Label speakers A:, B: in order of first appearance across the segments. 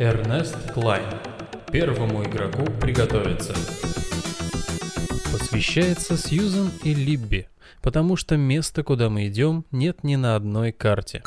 A: Эрнест Клайн. Первому игроку приготовиться. Посвящается Сьюзен и Либби, потому что места, куда мы идем, нет ни на одной карте.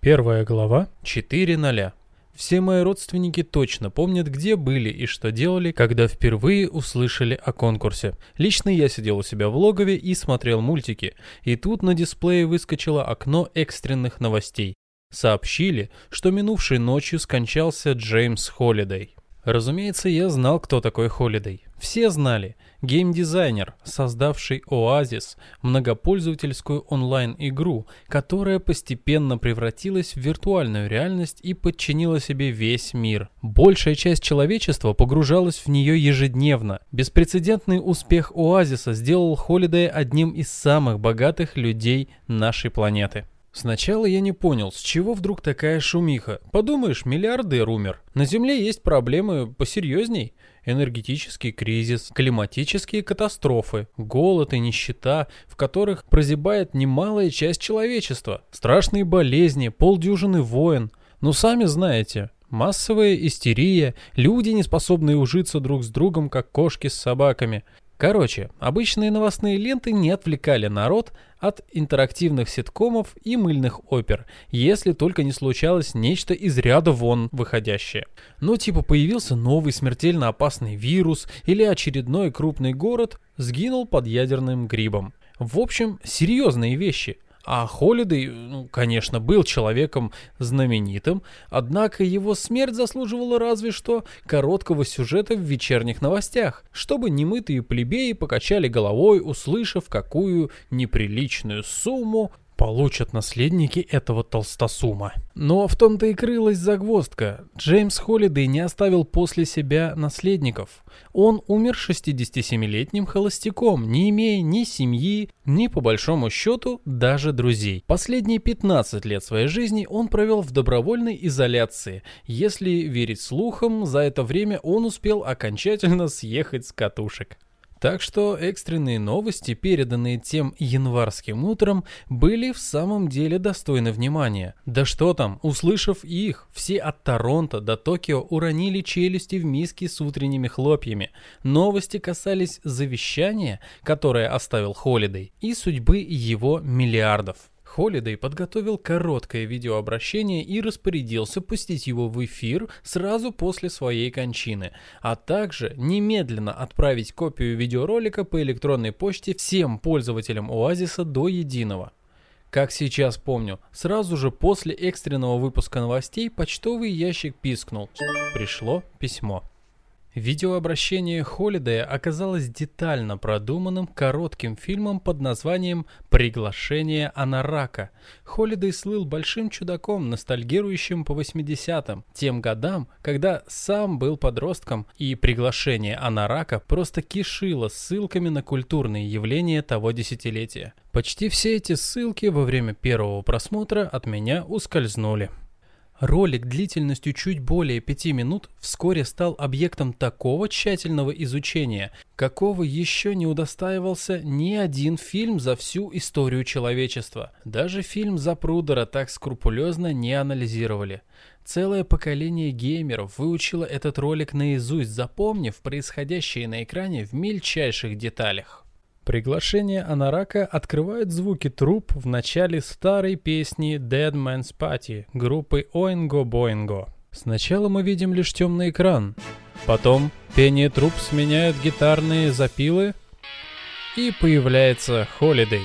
A: Первая глава 4.0. Все мои родственники точно помнят, где были и что делали, когда впервые услышали о конкурсе. Лично я сидел у себя в логове и смотрел мультики, и тут на дисплее выскочило окно экстренных новостей сообщили, что минувшей ночью скончался Джеймс Холидей. Разумеется, я знал, кто такой Холидей. Все знали. Геймдизайнер, создавший Oasis, многопользовательскую онлайн-игру, которая постепенно превратилась в виртуальную реальность и подчинила себе весь мир. Большая часть человечества погружалась в нее ежедневно. Беспрецедентный успех Оазиса сделал Холидея одним из самых богатых людей нашей планеты. Сначала я не понял, с чего вдруг такая шумиха. Подумаешь, миллиардер умер. На Земле есть проблемы посерьезней. Энергетический кризис, климатические катастрофы, голод и нищета, в которых прозябает немалая часть человечества, страшные болезни, полдюжины войн. Ну сами знаете, массовая истерия, люди, не способные ужиться друг с другом, как кошки с собаками. Короче, обычные новостные ленты не отвлекали народ от интерактивных ситкомов и мыльных опер, если только не случалось нечто из ряда вон выходящее. Ну типа появился новый смертельно опасный вирус или очередной крупный город сгинул под ядерным грибом. В общем, серьезные вещи. А Холидей, ну, конечно, был человеком знаменитым, однако его смерть заслуживала разве что короткого сюжета в вечерних новостях, чтобы немытые плебеи покачали головой, услышав, какую неприличную сумму получат наследники этого толстосума. Но в том-то и крылась загвоздка. Джеймс Холлидей не оставил после себя наследников. Он умер 67-летним холостяком, не имея ни семьи, ни по большому счету даже друзей. Последние 15 лет своей жизни он провел в добровольной изоляции. Если верить слухам, за это время он успел окончательно съехать с катушек. Так что экстренные новости, переданные тем январским утром, были в самом деле достойны внимания. Да что там, услышав их, все от Торонто до Токио уронили челюсти в миски с утренними хлопьями. Новости касались завещания, которое оставил Холидей, и судьбы его миллиардов. Холидей подготовил короткое видеообращение и распорядился пустить его в эфир сразу после своей кончины, а также немедленно отправить копию видеоролика по электронной почте всем пользователям Оазиса до единого. Как сейчас помню, сразу же после экстренного выпуска новостей почтовый ящик пискнул. Пришло письмо. Видеообращение Холидея оказалось детально продуманным коротким фильмом под названием «Приглашение Анарака». Холидей слыл большим чудаком, ностальгирующим по 80-м, тем годам, когда сам был подростком, и «Приглашение Анарака» просто кишило ссылками на культурные явления того десятилетия. Почти все эти ссылки во время первого просмотра от меня ускользнули. Ролик длительностью чуть более пяти минут вскоре стал объектом такого тщательного изучения, какого еще не удостаивался ни один фильм за всю историю человечества. Даже фильм Запрудера так скрупулезно не анализировали. Целое поколение геймеров выучило этот ролик наизусть, запомнив происходящее на экране в мельчайших деталях. Приглашение Анарака открывает звуки труп в начале старой песни Dead Man's Party группы Oingo Boingo. Сначала мы видим лишь темный экран, потом пение труп сменяют гитарные запилы, и появляется Холидей,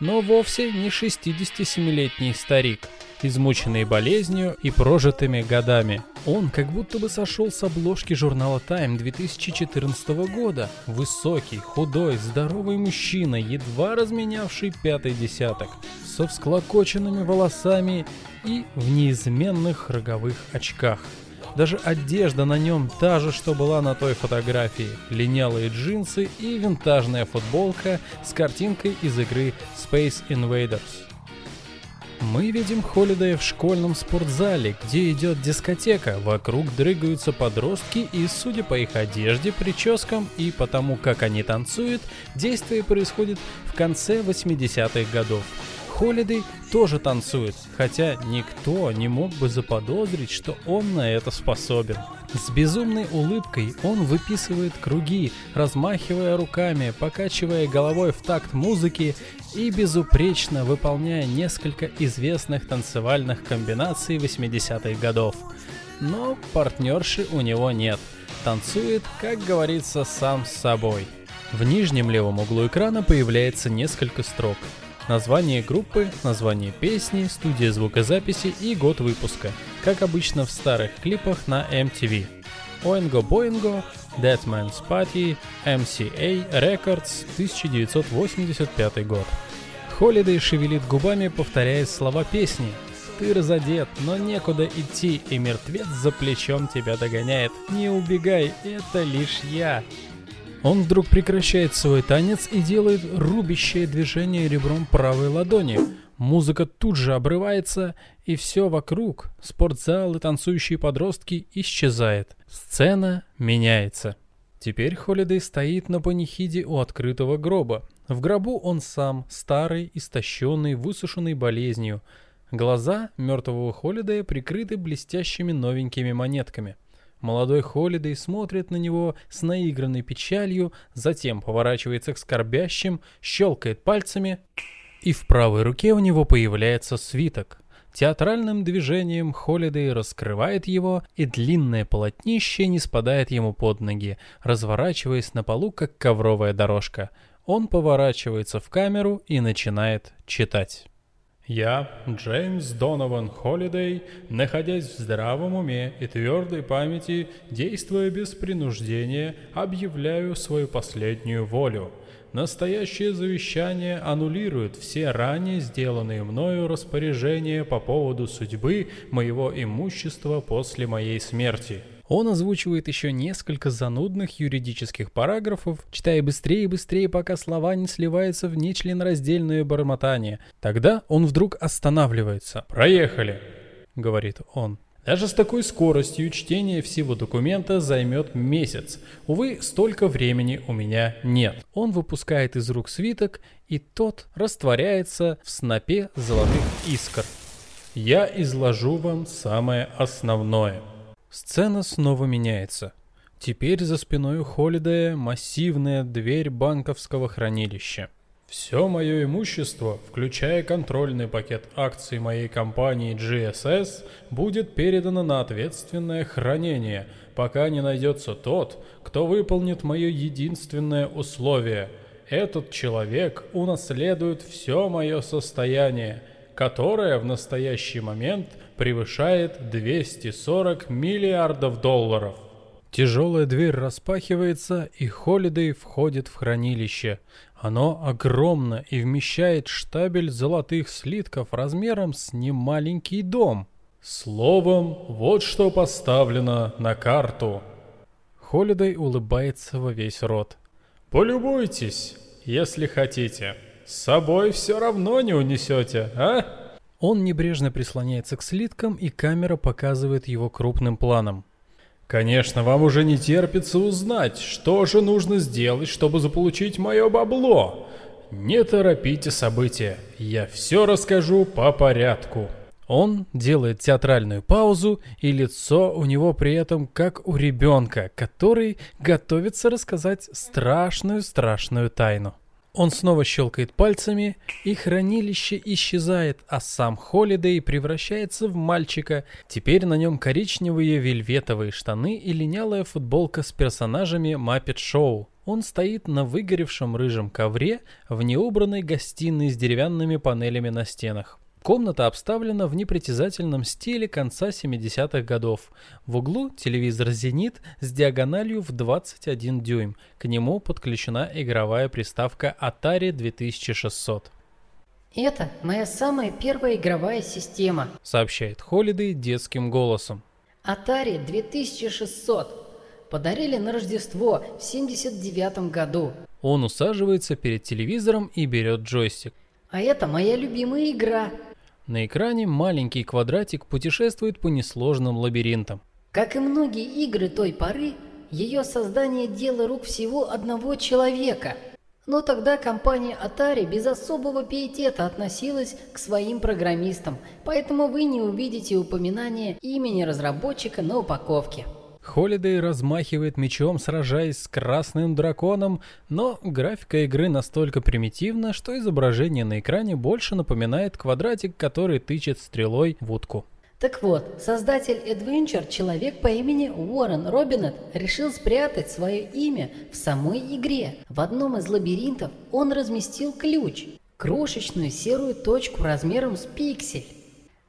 A: но вовсе не 67-летний старик – измученный болезнью и прожитыми годами. Он как будто бы сошел с обложки журнала Time 2014 года. Высокий, худой, здоровый мужчина, едва разменявший пятый десяток, со всклокоченными волосами и в неизменных роговых очках. Даже одежда на нем та же, что была на той фотографии. Линялые джинсы и винтажная футболка с картинкой из игры Space Invaders. Мы видим Холидея в школьном спортзале, где идет дискотека. Вокруг дрыгаются подростки, и, судя по их одежде, прическам и потому, как они танцуют, действие происходит в конце 80-х годов. Холидей тоже танцует, хотя никто не мог бы заподозрить, что он на это способен. С безумной улыбкой он выписывает круги, размахивая руками, покачивая головой в такт музыки и безупречно выполняя несколько известных танцевальных комбинаций 80-х годов. Но партнерши у него нет. Танцует, как говорится, сам с собой. В нижнем левом углу экрана появляется несколько строк. Название группы, название песни, студия звукозаписи и год выпуска, как обычно в старых клипах на MTV. Oingo Boingo, Dead Man's Party, MCA Records, 1985 год. Холидей шевелит губами, повторяя слова песни. Ты разодет, но некуда идти, и мертвец за плечом тебя догоняет. Не убегай, это лишь я. Он вдруг прекращает свой танец и делает рубящее движение ребром правой ладони. Музыка тут же обрывается, и все вокруг, спортзал и танцующие подростки, исчезает. Сцена меняется. Теперь Холидей стоит на панихиде у открытого гроба. В гробу он сам, старый, истощенный, высушенный болезнью. Глаза мертвого Холидея прикрыты блестящими новенькими монетками – Молодой Холидей смотрит на него с наигранной печалью, затем поворачивается к скорбящим, щелкает пальцами, и в правой руке у него появляется свиток. Театральным движением Холидей раскрывает его, и длинное полотнище не спадает ему под ноги, разворачиваясь на полу, как ковровая дорожка. Он поворачивается в камеру и начинает читать. Я, Джеймс Донован Холидей, находясь в здравом уме и твердой памяти, действуя без принуждения, объявляю свою последнюю волю. Настоящее завещание аннулирует все ранее сделанные мною распоряжения по поводу судьбы моего имущества после моей смерти. Он озвучивает еще несколько занудных юридических параграфов, читая быстрее и быстрее, пока слова не сливаются в нечленораздельное бормотание. Тогда он вдруг останавливается. «Проехали!» — говорит он. Даже с такой скоростью чтение всего документа займет месяц. Увы, столько времени у меня нет. Он выпускает из рук свиток, и тот растворяется в снопе золотых искр. Я изложу вам самое основное. Сцена снова меняется. Теперь за спиной у Холидея массивная дверь банковского хранилища. Все мое имущество, включая контрольный пакет акций моей компании GSS, будет передано на ответственное хранение, пока не найдется тот, кто выполнит мое единственное условие. Этот человек унаследует все мое состояние, которое в настоящий момент – превышает 240 миллиардов долларов. Тяжелая дверь распахивается, и Холидей входит в хранилище. Оно огромно и вмещает штабель золотых слитков размером с немаленький дом. Словом, вот что поставлено на карту. Холидей улыбается во весь рот. Полюбуйтесь, если хотите. С собой все равно не унесете, а? Он небрежно прислоняется к слиткам, и камера показывает его крупным планом. Конечно, вам уже не терпится узнать, что же нужно сделать, чтобы заполучить мое бабло. Не торопите события, я все расскажу по порядку. Он делает театральную паузу, и лицо у него при этом как у ребенка, который готовится рассказать страшную-страшную тайну. Он снова щелкает пальцами, и хранилище исчезает, а сам Холидей превращается в мальчика. Теперь на нем коричневые вельветовые штаны и линялая футболка с персонажами Маппет Шоу. Он стоит на выгоревшем рыжем ковре в неубранной гостиной с деревянными панелями на стенах. Комната обставлена в непритязательном стиле конца 70-х годов. В углу телевизор «Зенит» с диагональю в 21 дюйм. К нему подключена игровая приставка Atari 2600.
B: «Это моя самая первая игровая система», —
A: сообщает Холидей детским голосом.
B: Atari 2600. Подарили на Рождество в 79 году.
A: Он усаживается перед телевизором и берет джойстик.
B: А это моя любимая игра.
A: На экране маленький квадратик путешествует по несложным лабиринтам.
B: Как и многие игры той поры, ее создание – дело рук всего одного человека. Но тогда компания Atari без особого пиетета относилась к своим программистам, поэтому вы не увидите упоминания имени разработчика на упаковке.
A: Холидей размахивает мечом, сражаясь с красным драконом, но графика игры настолько примитивна, что изображение на экране больше напоминает квадратик, который тычет стрелой в утку.
B: Так вот, создатель Adventure, человек по имени Уоррен Робинет, решил спрятать свое имя в самой игре. В одном из лабиринтов он разместил ключ, крошечную серую точку размером с пиксель.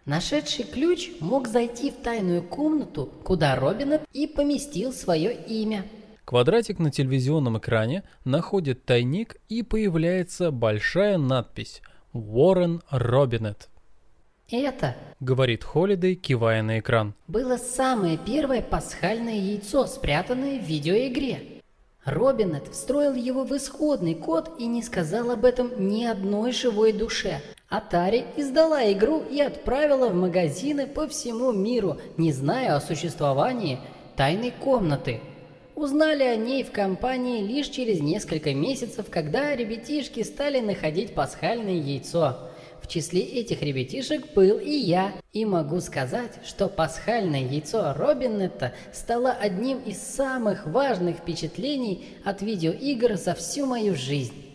B: Нашедший ключ мог зайти в тайную комнату, куда Робинет и поместил свое имя.
A: Квадратик на телевизионном экране находит тайник и появляется большая надпись «Уоррен Робинет».
B: Это,
A: говорит Холидей, кивая на экран,
B: было самое первое пасхальное яйцо, спрятанное в видеоигре. Робинет встроил его в исходный код и не сказал об этом ни одной живой душе. Atari издала игру и отправила в магазины по всему миру, не зная о существовании тайной комнаты. Узнали о ней в компании лишь через несколько месяцев, когда ребятишки стали находить пасхальное яйцо. В числе этих ребятишек был и я. И могу сказать, что пасхальное яйцо Робинетта стало одним из самых важных впечатлений от видеоигр за всю мою жизнь.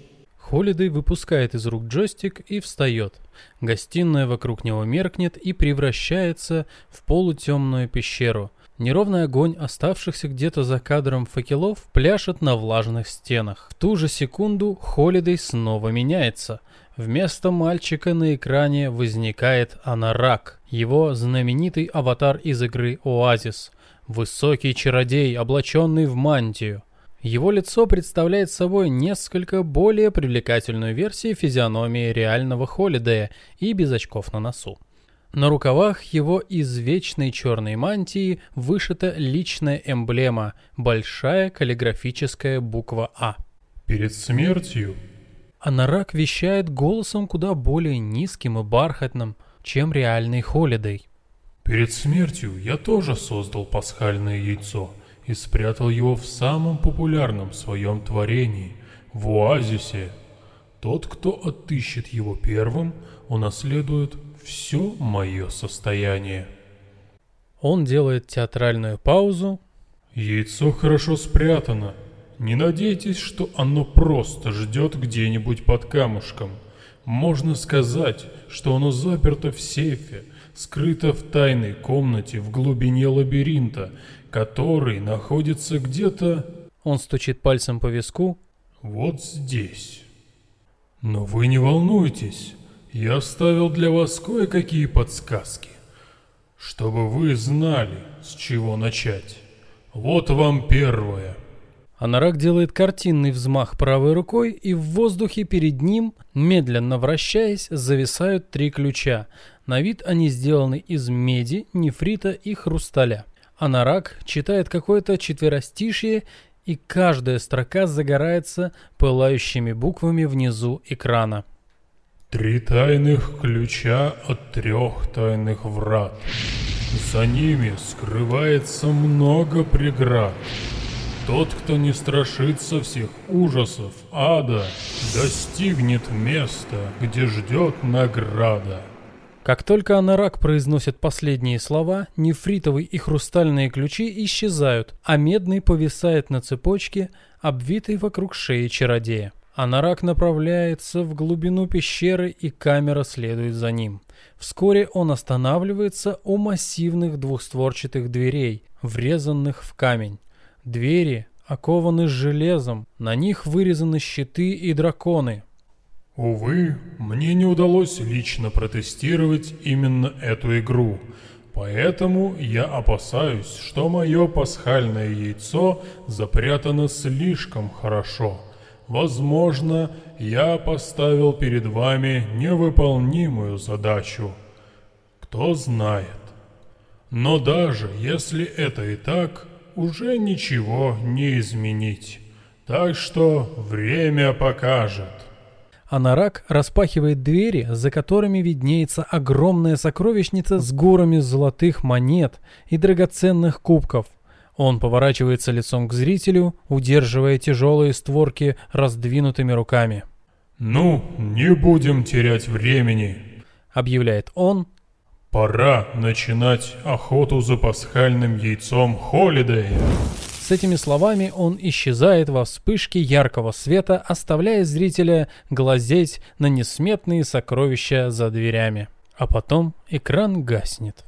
A: Холидей выпускает из рук джойстик и встает. Гостиная вокруг него меркнет и превращается в полутемную пещеру. Неровный огонь оставшихся где-то за кадром факелов пляшет на влажных стенах. В ту же секунду Холидей снова меняется. Вместо мальчика на экране возникает Анарак, его знаменитый аватар из игры «Оазис». Высокий чародей, облаченный в мантию. Его лицо представляет собой несколько более привлекательную версию физиономии реального Холидея и без очков на носу. На рукавах его из вечной черной мантии вышита личная эмблема – большая каллиграфическая буква «А».
C: «Перед смертью»,
A: Анарак вещает голосом куда более низким и бархатным, чем реальный Холидей.
C: «Перед смертью я тоже создал пасхальное яйцо – и спрятал его в самом популярном своем творении – в оазисе. Тот, кто отыщет его первым, унаследует все мое состояние.
A: Он делает театральную паузу.
C: Яйцо хорошо спрятано. Не надейтесь, что оно просто ждет где-нибудь под камушком. Можно сказать, что оно заперто в сейфе, скрыто в тайной комнате в глубине лабиринта, который находится где-то...
A: Он стучит пальцем по виску.
C: Вот здесь. Но вы не волнуйтесь, я оставил для вас кое-какие подсказки, чтобы вы знали, с чего начать. Вот вам первое.
A: Анарак делает картинный взмах правой рукой, и в воздухе перед ним, медленно вращаясь, зависают три ключа. На вид они сделаны из меди, нефрита и хрусталя. Анарак читает какое-то четверостишье, и каждая строка загорается пылающими буквами внизу экрана.
C: Три тайных ключа от трех тайных врат. За ними скрывается много преград. Тот, кто не страшится всех ужасов ада, достигнет места, где ждет награда.
A: Как только Анарак произносит последние слова, нефритовые и хрустальные ключи исчезают, а медный повисает на цепочке, обвитой вокруг шеи чародея. Анарак направляется в глубину пещеры, и камера следует за ним. Вскоре он останавливается у массивных двухстворчатых дверей, врезанных в камень. Двери окованы железом, на них вырезаны щиты и драконы,
C: Увы, мне не удалось лично протестировать именно эту игру, поэтому я опасаюсь, что мое пасхальное яйцо запрятано слишком хорошо. Возможно, я поставил перед вами невыполнимую задачу. Кто знает. Но даже если это и так, уже ничего не изменить. Так что время покажет.
A: Анарак распахивает двери, за которыми виднеется огромная сокровищница с горами золотых монет и драгоценных кубков. Он поворачивается лицом к зрителю, удерживая тяжелые створки раздвинутыми руками.
C: «Ну, не будем терять времени», —
A: объявляет он.
C: «Пора начинать охоту за пасхальным яйцом Холидея».
A: С этими словами он исчезает во вспышке яркого света, оставляя зрителя глазеть на несметные сокровища за дверями. А потом экран гаснет.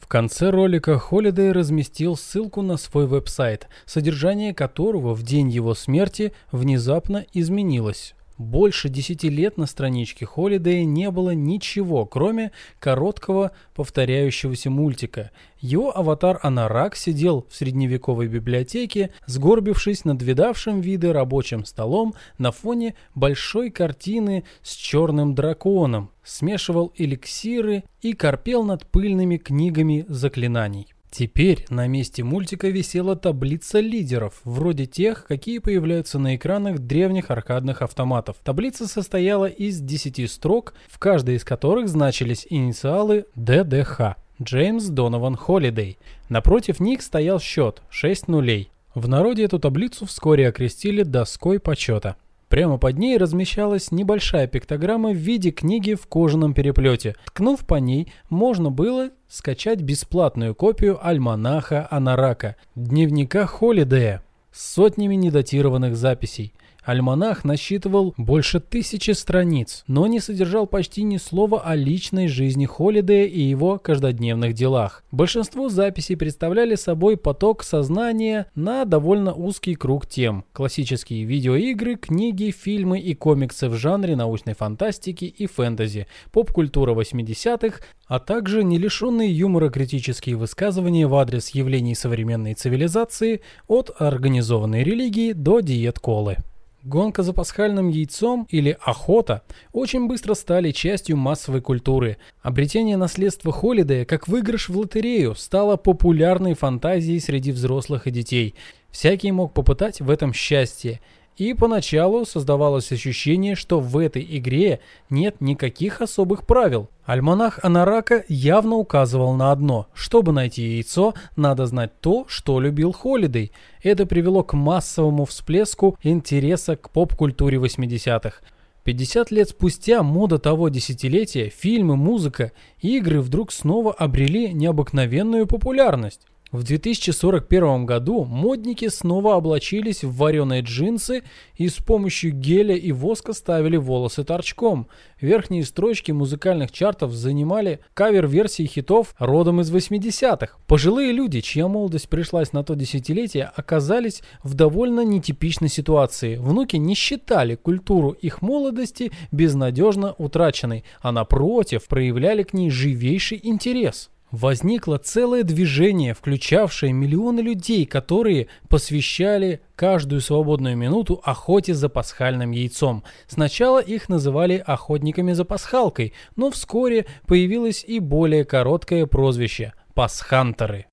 A: В конце ролика Холидей разместил ссылку на свой веб-сайт, содержание которого в день его смерти внезапно изменилось. Больше десяти лет на страничке Холидея не было ничего, кроме короткого повторяющегося мультика. Его аватар Анарак сидел в средневековой библиотеке, сгорбившись над видавшим виды рабочим столом на фоне большой картины с черным драконом, смешивал эликсиры и корпел над пыльными книгами заклинаний. Теперь на месте мультика висела таблица лидеров, вроде тех, какие появляются на экранах древних аркадных автоматов. Таблица состояла из 10 строк, в каждой из которых значились инициалы ДДХ. Джеймс Донован Холидей. Напротив них стоял счет 6 нулей. В народе эту таблицу вскоре окрестили доской почета. Прямо под ней размещалась небольшая пиктограмма в виде книги в кожаном переплете. Ткнув по ней, можно было скачать бесплатную копию альманаха Анарака, дневника Холидея с сотнями недатированных записей. Альманах насчитывал больше тысячи страниц, но не содержал почти ни слова о личной жизни Холидея и его каждодневных делах. Большинство записей представляли собой поток сознания на довольно узкий круг тем. Классические видеоигры, книги, фильмы и комиксы в жанре научной фантастики и фэнтези, поп-культура 80-х, а также не лишенные юмора критические высказывания в адрес явлений современной цивилизации от организованной религии до диет-колы. Гонка за пасхальным яйцом или охота очень быстро стали частью массовой культуры. Обретение наследства Холидея как выигрыш в лотерею стало популярной фантазией среди взрослых и детей. Всякий мог попытать в этом счастье. И поначалу создавалось ощущение, что в этой игре нет никаких особых правил. Альманах Анарака явно указывал на одно. Чтобы найти яйцо, надо знать то, что любил Холидей. Это привело к массовому всплеску интереса к поп-культуре 80-х. 50 лет спустя мода того десятилетия, фильмы, музыка, игры вдруг снова обрели необыкновенную популярность. В 2041 году модники снова облачились в вареные джинсы и с помощью геля и воска ставили волосы торчком. Верхние строчки музыкальных чартов занимали кавер-версии хитов родом из 80-х. Пожилые люди, чья молодость пришлась на то десятилетие, оказались в довольно нетипичной ситуации. Внуки не считали культуру их молодости безнадежно утраченной, а напротив проявляли к ней живейший интерес. Возникло целое движение, включавшее миллионы людей, которые посвящали каждую свободную минуту охоте за пасхальным яйцом. Сначала их называли охотниками за пасхалкой, но вскоре появилось и более короткое прозвище – пасхантеры.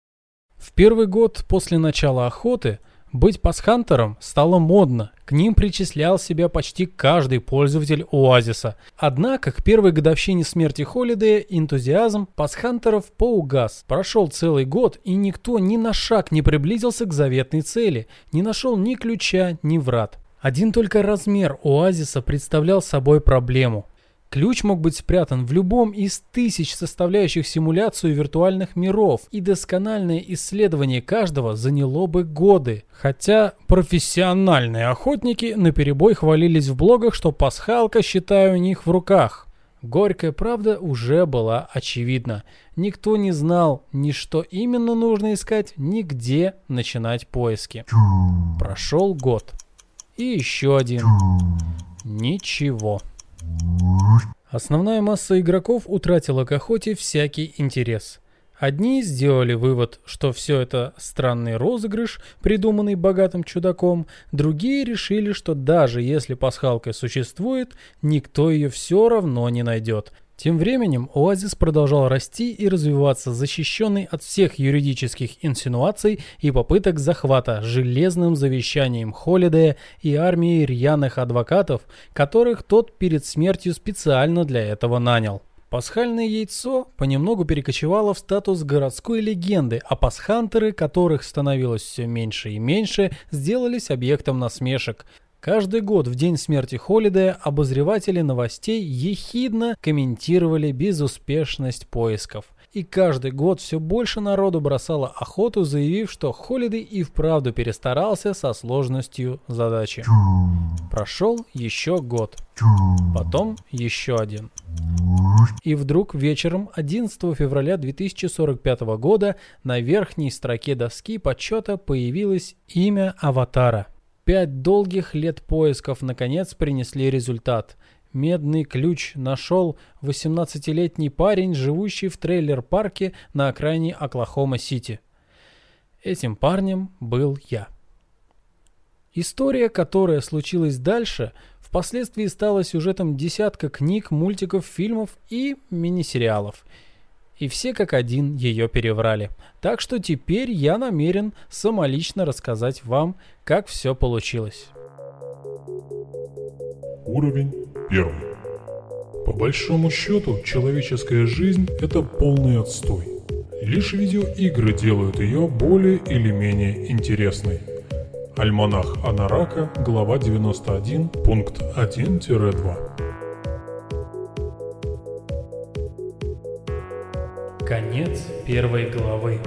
A: В первый год после начала охоты быть пасхантером стало модно, к ним причислял себя почти каждый пользователь Оазиса. Однако к первой годовщине смерти Холидея энтузиазм пасхантеров поугас. Прошел целый год, и никто ни на шаг не приблизился к заветной цели, не нашел ни ключа, ни врат. Один только размер оазиса представлял собой проблему. Ключ мог быть спрятан в любом из тысяч составляющих симуляцию виртуальных миров, и доскональное исследование каждого заняло бы годы. Хотя профессиональные охотники наперебой хвалились в блогах, что пасхалка, считаю, у них в руках. Горькая правда уже была очевидна. Никто не знал ни что именно нужно искать, ни где начинать поиски. Прошел год. И еще один. Ничего. Основная масса игроков утратила к охоте всякий интерес. Одни сделали вывод, что все это странный розыгрыш, придуманный богатым чудаком, другие решили, что даже если пасхалка существует, никто ее все равно не найдет. Тем временем Оазис продолжал расти и развиваться, защищенный от всех юридических инсинуаций и попыток захвата железным завещанием Холидея и армией рьяных адвокатов, которых тот перед смертью специально для этого нанял. Пасхальное яйцо понемногу перекочевало в статус городской легенды, а пасхантеры, которых становилось все меньше и меньше, сделались объектом насмешек – Каждый год в день смерти Холидея обозреватели новостей ехидно комментировали безуспешность поисков. И каждый год все больше народу бросало охоту, заявив, что Холидей и вправду перестарался со сложностью задачи. Прошел еще год. Потом еще один. И вдруг вечером 11 февраля 2045 года на верхней строке доски почета появилось имя Аватара – Пять долгих лет поисков наконец принесли результат. Медный ключ нашел 18-летний парень, живущий в трейлер-парке на окраине Оклахома-Сити. Этим парнем был я. История, которая случилась дальше, впоследствии стала сюжетом десятка книг, мультиков, фильмов и мини-сериалов – и все как один ее переврали. Так что теперь я намерен самолично рассказать вам, как все получилось.
C: Уровень первый. По большому счету, человеческая жизнь – это полный отстой. Лишь видеоигры делают ее более или менее интересной. Альманах Анарака, глава 91, пункт 1-2.
A: Конец первой главы.